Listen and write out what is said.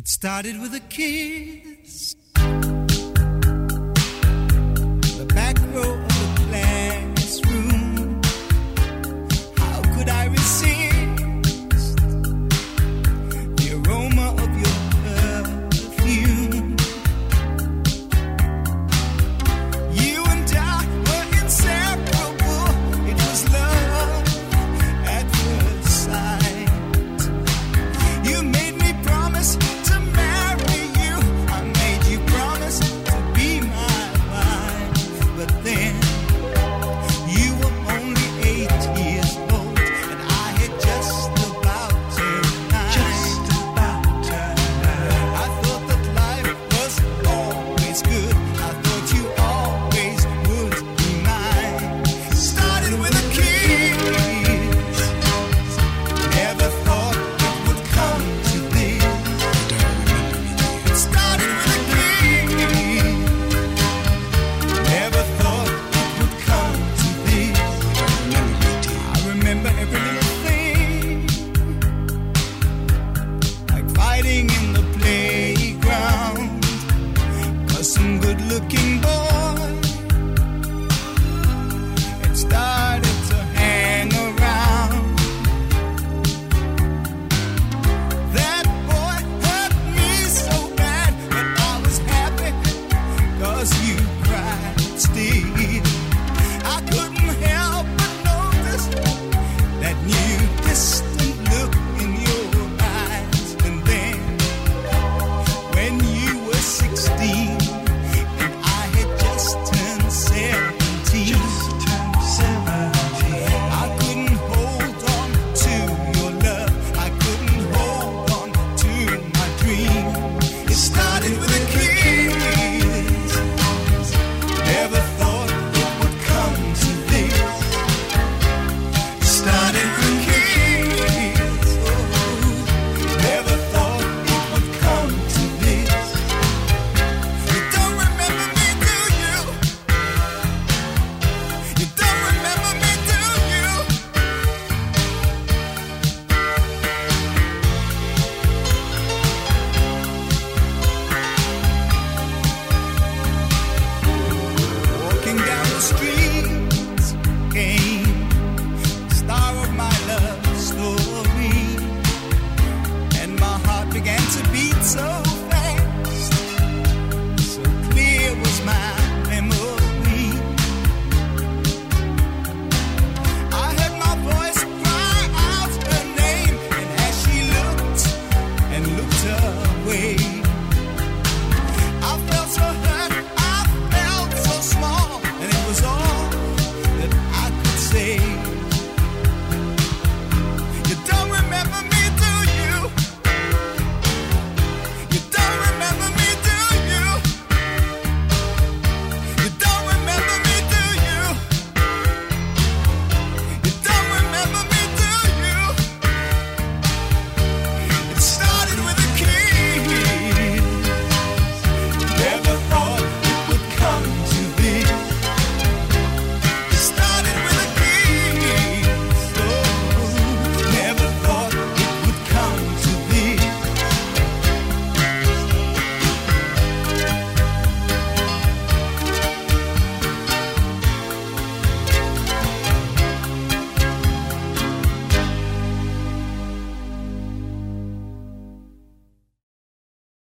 It started with a kiss. looking